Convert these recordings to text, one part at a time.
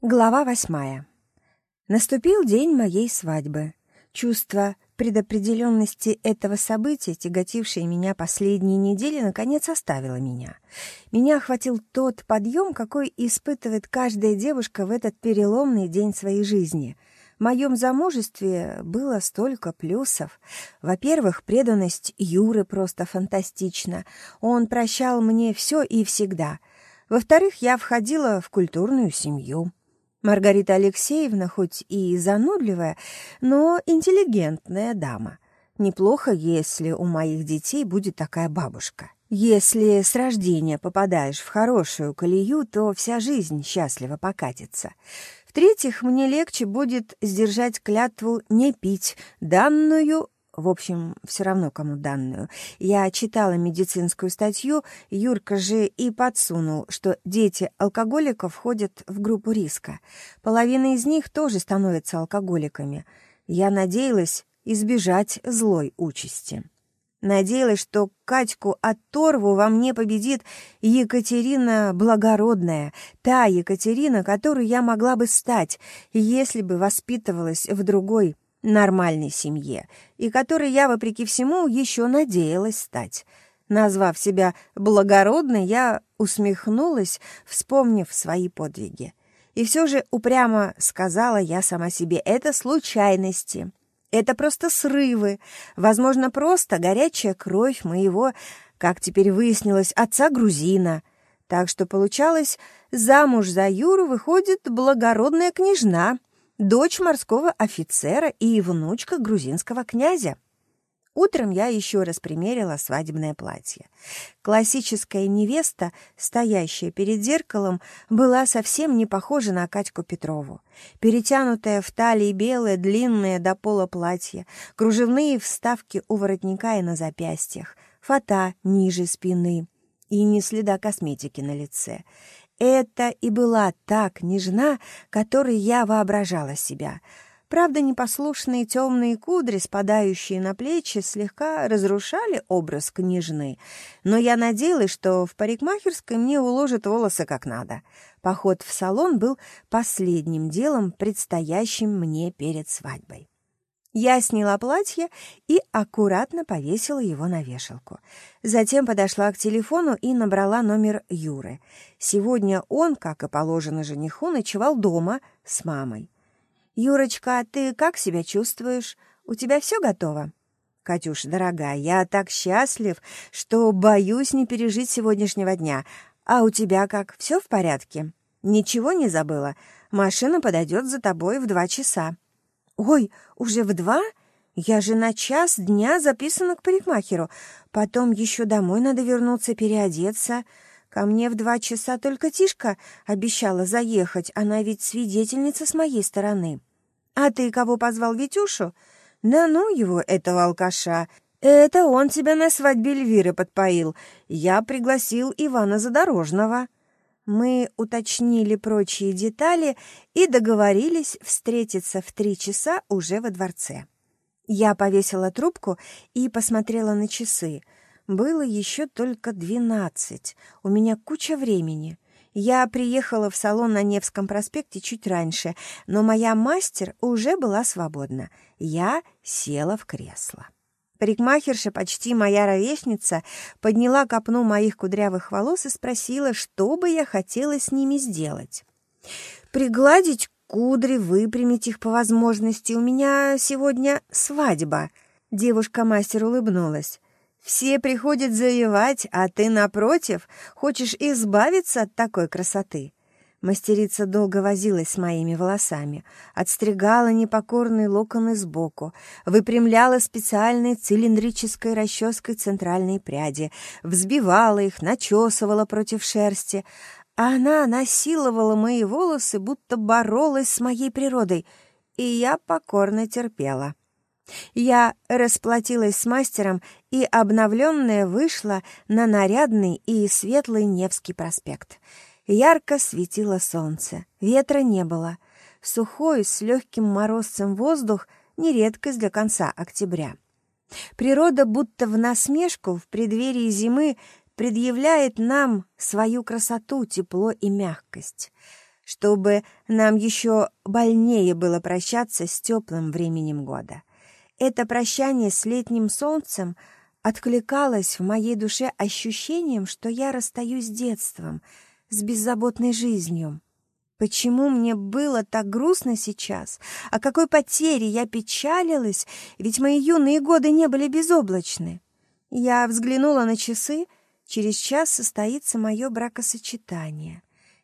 Глава восьмая. Наступил день моей свадьбы. Чувство предопределенности этого события, тяготившее меня последние недели, наконец оставило меня. Меня охватил тот подъем, какой испытывает каждая девушка в этот переломный день своей жизни. В моем замужестве было столько плюсов. Во-первых, преданность Юры просто фантастична. Он прощал мне все и всегда. Во-вторых, я входила в культурную семью. Маргарита Алексеевна хоть и занудливая, но интеллигентная дама. Неплохо, если у моих детей будет такая бабушка. Если с рождения попадаешь в хорошую колею, то вся жизнь счастливо покатится. В-третьих, мне легче будет сдержать клятву не пить, данную в общем, все равно кому данную. Я читала медицинскую статью, Юрка же и подсунул, что дети алкоголиков входят в группу риска. Половина из них тоже становятся алкоголиками. Я надеялась избежать злой участи. Надеялась, что Катьку оторву во мне победит Екатерина Благородная, та Екатерина, которую я могла бы стать, если бы воспитывалась в другой нормальной семье, и которой я, вопреки всему, еще надеялась стать. Назвав себя благородной, я усмехнулась, вспомнив свои подвиги. И все же упрямо сказала я сама себе, это случайности, это просто срывы, возможно, просто горячая кровь моего, как теперь выяснилось, отца-грузина. Так что получалось, замуж за Юру выходит благородная княжна, дочь морского офицера и внучка грузинского князя. Утром я еще раз примерила свадебное платье. Классическая невеста, стоящая перед зеркалом, была совсем не похожа на Катьку Петрову. Перетянутое в талии белое, длинное до пола платье, кружевные вставки у воротника и на запястьях, фата ниже спины и ни следа косметики на лице. Это и была та княжна, которой я воображала себя. Правда, непослушные темные кудри, спадающие на плечи, слегка разрушали образ княжны, но я надеялась, что в парикмахерской мне уложат волосы как надо. Поход в салон был последним делом, предстоящим мне перед свадьбой. Я сняла платье и аккуратно повесила его на вешалку. Затем подошла к телефону и набрала номер Юры. Сегодня он, как и положено жениху, ночевал дома с мамой. «Юрочка, ты как себя чувствуешь? У тебя все готово?» «Катюш, дорогая, я так счастлив, что боюсь не пережить сегодняшнего дня. А у тебя как, все в порядке? Ничего не забыла? Машина подойдет за тобой в два часа». «Ой, уже в два? Я же на час дня записана к парикмахеру. Потом еще домой надо вернуться переодеться. Ко мне в два часа только Тишка обещала заехать, она ведь свидетельница с моей стороны. А ты кого позвал, Витюшу? Да ну его, этого алкаша. Это он тебя на свадьбе Эльвиры подпоил. Я пригласил Ивана Задорожного». Мы уточнили прочие детали и договорились встретиться в три часа уже во дворце. Я повесила трубку и посмотрела на часы. Было еще только двенадцать. У меня куча времени. Я приехала в салон на Невском проспекте чуть раньше, но моя мастер уже была свободна. Я села в кресло. Парикмахерша, почти моя ровесница, подняла копну моих кудрявых волос и спросила, что бы я хотела с ними сделать. «Пригладить кудри, выпрямить их по возможности. У меня сегодня свадьба». Девушка-мастер улыбнулась. «Все приходят завивать, а ты, напротив, хочешь избавиться от такой красоты». Мастерица долго возилась с моими волосами, отстригала непокорные локоны сбоку, выпрямляла специальной цилиндрической расческой центральные пряди, взбивала их, начесывала против шерсти, а она насиловала мои волосы, будто боролась с моей природой, и я покорно терпела. Я расплатилась с мастером, и обновленная вышла на нарядный и светлый Невский проспект — Ярко светило солнце, ветра не было. Сухой, с легким морозцем воздух — не редкость для конца октября. Природа будто в насмешку в преддверии зимы предъявляет нам свою красоту, тепло и мягкость. чтобы нам еще больнее было прощаться с теплым временем года. Это прощание с летним солнцем откликалось в моей душе ощущением, что я расстаюсь с детством, с беззаботной жизнью. Почему мне было так грустно сейчас? О какой потере я печалилась? Ведь мои юные годы не были безоблачны. Я взглянула на часы. Через час состоится мое бракосочетание.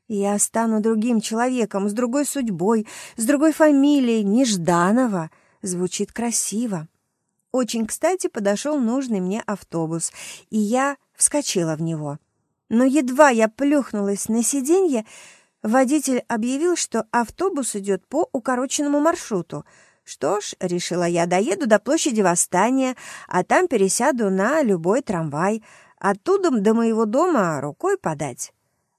Я стану другим человеком, с другой судьбой, с другой фамилией, Нежданова. Звучит красиво. Очень кстати подошел нужный мне автобус, и я вскочила в него. Но едва я плюхнулась на сиденье, Водитель объявил, что автобус идет по укороченному маршруту. Что ж, решила я, доеду до площади Восстания, а там пересяду на любой трамвай. Оттуда до моего дома рукой подать.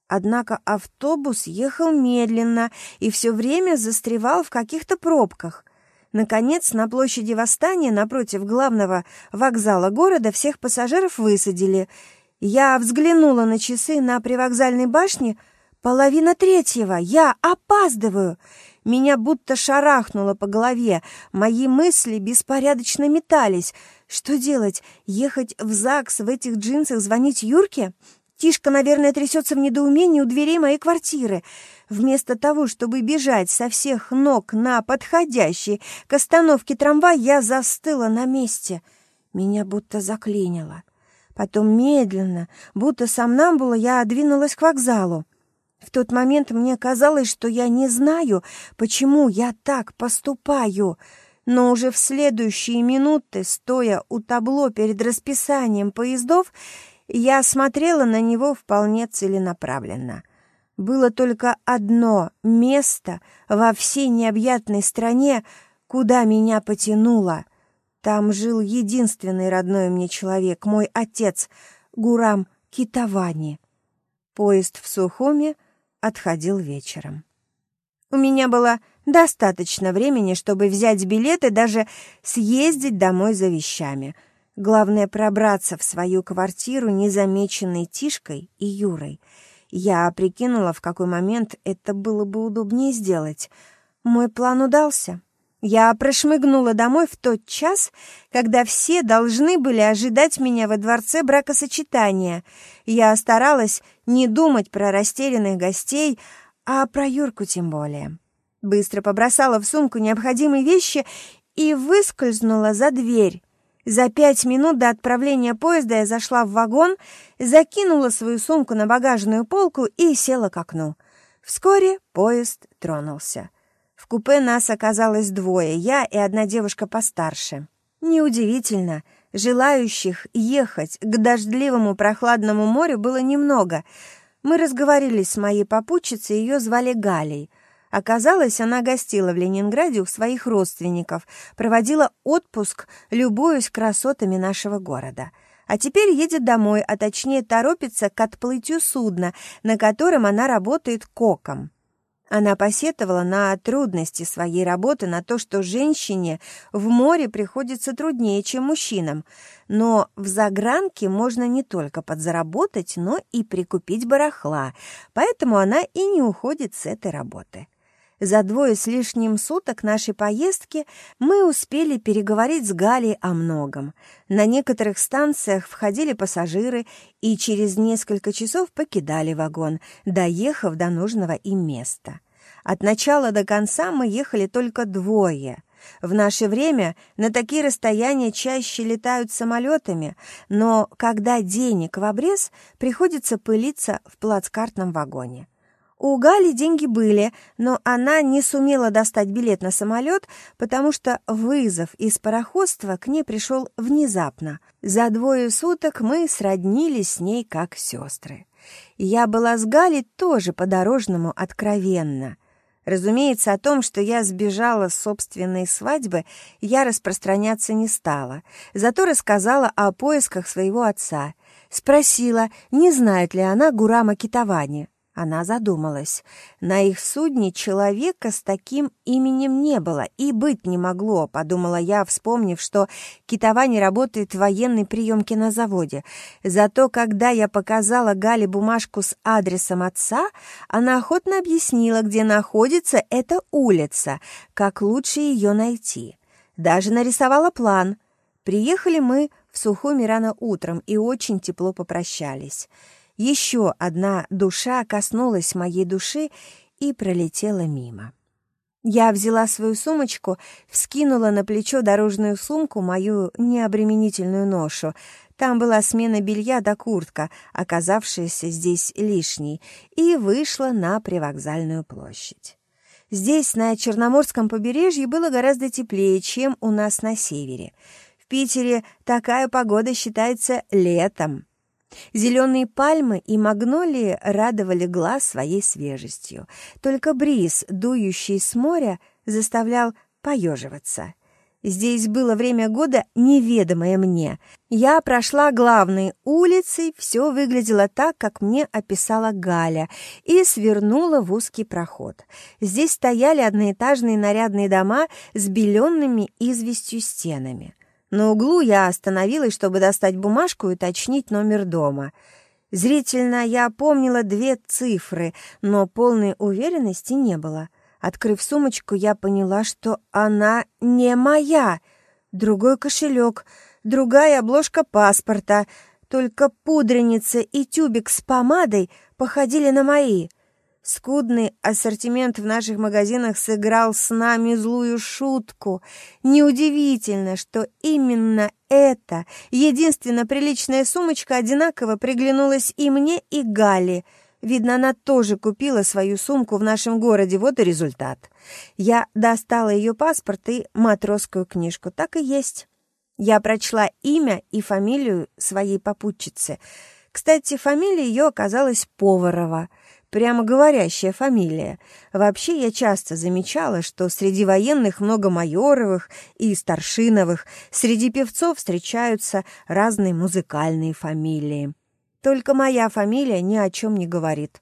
Однако автобус ехал медленно и все время застревал в каких-то пробках. Наконец, на площади Восстания, напротив главного вокзала города, всех пассажиров высадили. Я взглянула на часы на привокзальной башне — Половина третьего. Я опаздываю. Меня будто шарахнуло по голове. Мои мысли беспорядочно метались. Что делать? Ехать в ЗАГС в этих джинсах, звонить Юрке? Тишка, наверное, трясется в недоумении у дверей моей квартиры. Вместо того, чтобы бежать со всех ног на подходящий к остановке трамвай, я застыла на месте. Меня будто заклинило. Потом медленно, будто сам нам было, я двинулась к вокзалу. В тот момент мне казалось, что я не знаю, почему я так поступаю, но уже в следующие минуты, стоя у табло перед расписанием поездов, я смотрела на него вполне целенаправленно. Было только одно место во всей необъятной стране, куда меня потянуло. Там жил единственный родной мне человек, мой отец, Гурам Китавани. Поезд в Сухуме отходил вечером. У меня было достаточно времени, чтобы взять билет и даже съездить домой за вещами. Главное — пробраться в свою квартиру, незамеченной Тишкой и Юрой. Я прикинула, в какой момент это было бы удобнее сделать. Мой план удался. Я прошмыгнула домой в тот час, когда все должны были ожидать меня во дворце бракосочетания. Я старалась не думать про растерянных гостей, а про Юрку тем более. Быстро побросала в сумку необходимые вещи и выскользнула за дверь. За пять минут до отправления поезда я зашла в вагон, закинула свою сумку на багажную полку и села к окну. Вскоре поезд тронулся. В купе нас оказалось двое, я и одна девушка постарше. Неудивительно, желающих ехать к дождливому прохладному морю было немного. Мы разговорились с моей попутчицей, ее звали Галей. Оказалось, она гостила в Ленинграде у своих родственников, проводила отпуск, любуясь красотами нашего города. А теперь едет домой, а точнее торопится к отплытию судна, на котором она работает коком. Она посетовала на трудности своей работы, на то, что женщине в море приходится труднее, чем мужчинам. Но в загранке можно не только подзаработать, но и прикупить барахла, поэтому она и не уходит с этой работы. За двое с лишним суток нашей поездки мы успели переговорить с Галей о многом. На некоторых станциях входили пассажиры и через несколько часов покидали вагон, доехав до нужного им места. От начала до конца мы ехали только двое. В наше время на такие расстояния чаще летают самолетами, но когда денег в обрез, приходится пылиться в плацкартном вагоне. У Гали деньги были, но она не сумела достать билет на самолет, потому что вызов из пароходства к ней пришел внезапно. За двое суток мы сроднились с ней как сестры. Я была с Галей тоже по-дорожному откровенна. Разумеется, о том, что я сбежала с собственной свадьбы, я распространяться не стала, зато рассказала о поисках своего отца. Спросила, не знает ли она Гурама Китавани. Она задумалась. На их судне человека с таким именем не было и быть не могло, подумала я, вспомнив, что Китовани работает в военной приемке на заводе. Зато когда я показала Гале бумажку с адресом отца, она охотно объяснила, где находится эта улица, как лучше ее найти. Даже нарисовала план. Приехали мы в Сухуми рано утром и очень тепло попрощались. Еще одна душа коснулась моей души и пролетела мимо. Я взяла свою сумочку, вскинула на плечо дорожную сумку, мою необременительную ношу. Там была смена белья да куртка, оказавшаяся здесь лишней, и вышла на привокзальную площадь. Здесь, на Черноморском побережье, было гораздо теплее, чем у нас на севере. В Питере такая погода считается летом. Зеленые пальмы и магнолии радовали глаз своей свежестью. Только бриз, дующий с моря, заставлял поеживаться. Здесь было время года неведомое мне. Я прошла главной улицей, все выглядело так, как мне описала Галя, и свернула в узкий проход. Здесь стояли одноэтажные нарядные дома с беленными известью стенами. На углу я остановилась, чтобы достать бумажку и уточнить номер дома. Зрительно я помнила две цифры, но полной уверенности не было. Открыв сумочку, я поняла, что она не моя. Другой кошелек, другая обложка паспорта, только пудреница и тюбик с помадой походили на мои. Скудный ассортимент в наших магазинах сыграл с нами злую шутку. Неудивительно, что именно эта единственно приличная сумочка одинаково приглянулась и мне, и Гале. Видно, она тоже купила свою сумку в нашем городе, вот и результат. Я достала ее паспорт и матросскую книжку, так и есть. Я прочла имя и фамилию своей попутчицы. Кстати, фамилия ее оказалась Поварова — прямо говорящая фамилия. Вообще я часто замечала, что среди военных много майоровых и старшиновых, среди певцов встречаются разные музыкальные фамилии. Только моя фамилия ни о чем не говорит.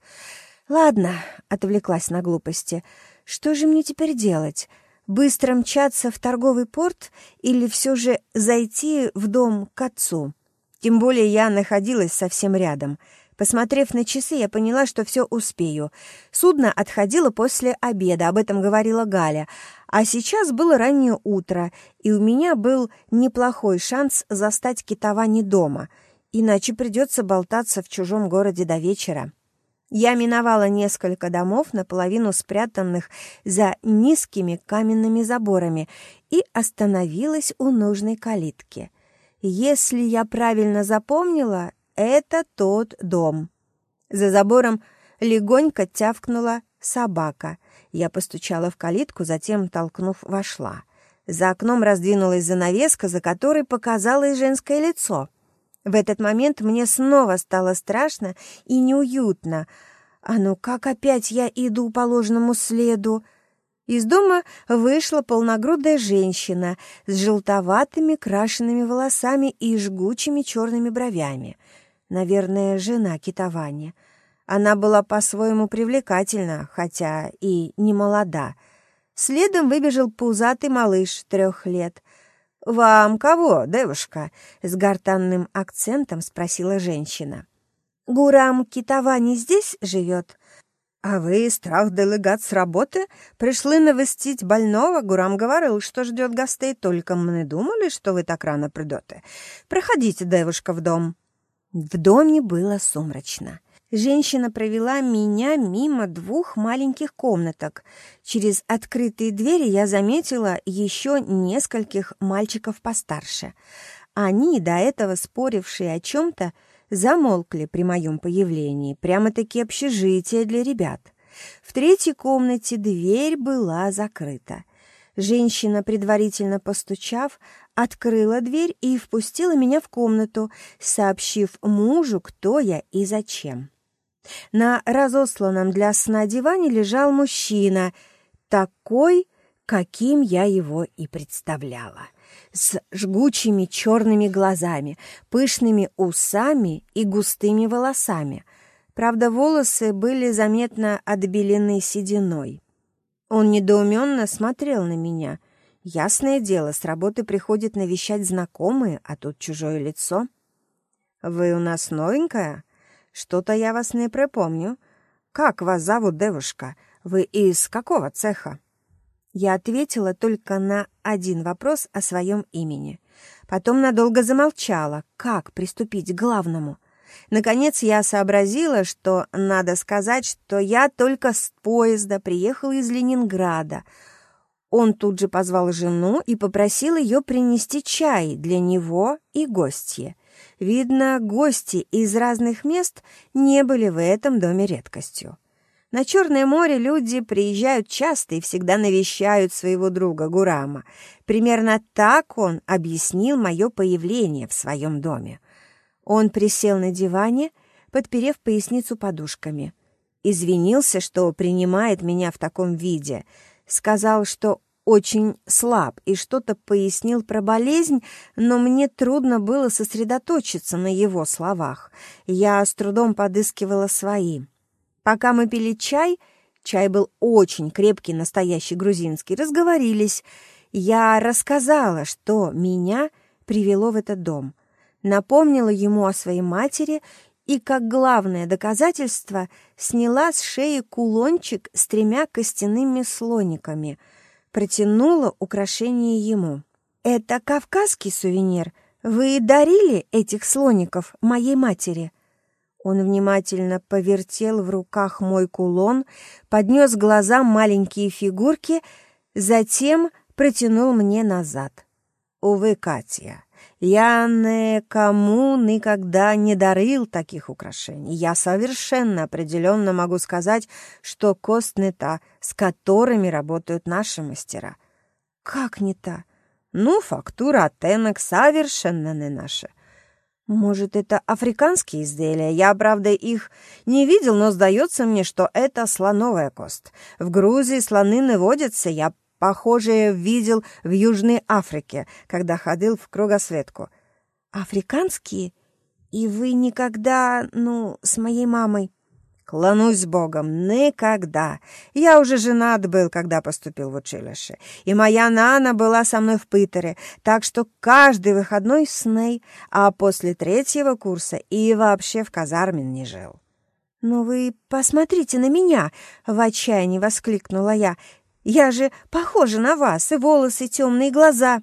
«Ладно», — отвлеклась на глупости, — «что же мне теперь делать?» Быстро мчаться в торговый порт или все же зайти в дом к отцу? Тем более я находилась совсем рядом — Посмотрев на часы, я поняла, что все успею. Судно отходило после обеда, об этом говорила Галя. А сейчас было раннее утро, и у меня был неплохой шанс застать китова дома, иначе придется болтаться в чужом городе до вечера. Я миновала несколько домов, наполовину спрятанных за низкими каменными заборами, и остановилась у нужной калитки. Если я правильно запомнила, это тот дом. За забором легонько тявкнула собака. Я постучала в калитку, затем, толкнув, вошла. За окном раздвинулась занавеска, за которой показалось женское лицо. В этот момент мне снова стало страшно и неуютно. А ну как опять я иду по ложному следу? Из дома вышла полногрудая женщина с желтоватыми крашенными волосами и жгучими черными бровями — наверное, жена китования. Она была по-своему привлекательна, хотя и не молода. Следом выбежал пузатый малыш трех лет. «Вам кого, девушка?» — с гортанным акцентом спросила женщина. «Гурам Китавани здесь живет?» «А вы, страх делегат с работы, пришли навестить больного? Гурам говорил, что ждет гостей, только мы не думали, что вы так рано придете. Проходите, девушка, в дом». В доме было сумрачно. Женщина провела меня мимо двух маленьких комнаток. Через открытые двери я заметила еще нескольких мальчиков постарше. Они, до этого спорившие о чем-то, замолкли при моем появлении. Прямо-таки общежитие для ребят. В третьей комнате дверь была закрыта. Женщина, предварительно постучав, открыла дверь и впустила меня в комнату, сообщив мужу, кто я и зачем. На разосланном для сна диване лежал мужчина, такой, каким я его и представляла, с жгучими черными глазами, пышными усами и густыми волосами. Правда, волосы были заметно отбелены сединой. Он недоуменно смотрел на меня. Ясное дело, с работы приходит навещать знакомые, а тут чужое лицо. «Вы у нас новенькая? Что-то я вас не припомню. Как вас зовут, девушка? Вы из какого цеха?» Я ответила только на один вопрос о своем имени. Потом надолго замолчала, как приступить к главному. Наконец я сообразила, что надо сказать, что я только с поезда приехала из Ленинграда. Он тут же позвал жену и попросил ее принести чай для него и гостья. Видно, гости из разных мест не были в этом доме редкостью. На Черное море люди приезжают часто и всегда навещают своего друга Гурама. Примерно так он объяснил мое появление в своем доме. Он присел на диване, подперев поясницу подушками. Извинился, что принимает меня в таком виде. Сказал, что очень слаб и что-то пояснил про болезнь, но мне трудно было сосредоточиться на его словах. Я с трудом подыскивала свои. Пока мы пили чай, чай был очень крепкий, настоящий грузинский, разговорились. Я рассказала, что меня привело в этот дом. Напомнила ему о своей матери и, как главное доказательство, сняла с шеи кулончик с тремя костяными слониками. Протянула украшение ему. «Это кавказский сувенир. Вы дарили этих слоников моей матери?» Он внимательно повертел в руках мой кулон, поднес глазам маленькие фигурки, затем протянул мне назад. «Увы, Катя, я никому никогда не дарил таких украшений. Я совершенно определенно могу сказать, что кост не та, с которыми работают наши мастера». «Как не та?» «Ну, фактура оттенок совершенно не наша». Может, это африканские изделия? Я, правда, их не видел, но сдается мне, что это слоновая кость. В Грузии слоны не водятся. Я, похоже, видел в Южной Африке, когда ходил в кругосветку. Африканские? И вы никогда, ну, с моей мамой Клянусь Богом, никогда. Я уже женат был, когда поступил в училище, и моя Нана была со мной в Питере, так что каждый выходной с ней, а после третьего курса и вообще в казарме не жил. «Но вы посмотрите на меня!» — в отчаянии воскликнула я. «Я же похожа на вас, и волосы, темные глаза!»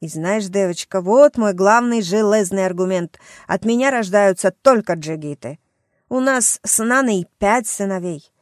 И знаешь, девочка, вот мой главный железный аргумент. От меня рождаются только джигиты. У нас с Наной пять сыновей.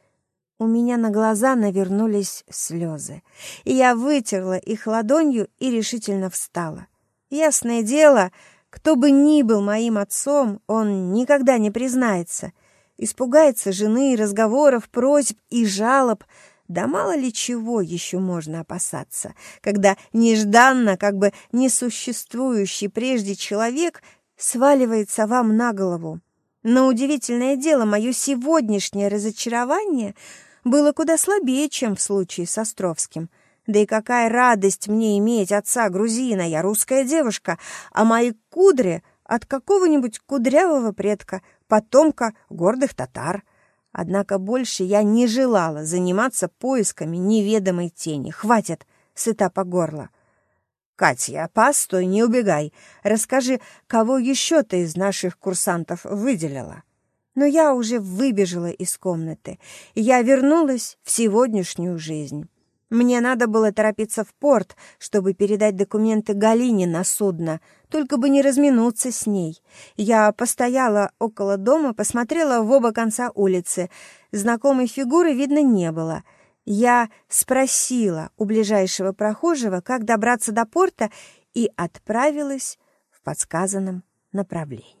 У меня на глаза навернулись слезы, и я вытерла их ладонью и решительно встала. Ясное дело, кто бы ни был моим отцом, он никогда не признается. Испугается жены, разговоров, просьб и жалоб. Да мало ли чего еще можно опасаться, когда нежданно, как бы несуществующий прежде человек сваливается вам на голову. Но удивительное дело, мое сегодняшнее разочарование было куда слабее, чем в случае с Островским. Да и какая радость мне иметь отца грузина, я русская девушка, а мои кудри от какого-нибудь кудрявого предка, потомка гордых татар. Однако больше я не желала заниматься поисками неведомой тени. Хватит, сыта по горло. «Катя, постой, не убегай. Расскажи, кого еще ты из наших курсантов выделила?» Но я уже выбежала из комнаты. Я вернулась в сегодняшнюю жизнь. Мне надо было торопиться в порт, чтобы передать документы Галине на судно, только бы не разминуться с ней. Я постояла около дома, посмотрела в оба конца улицы. Знакомой фигуры видно не было — я спросила у ближайшего прохожего, как добраться до порта, и отправилась в подсказанном направлении.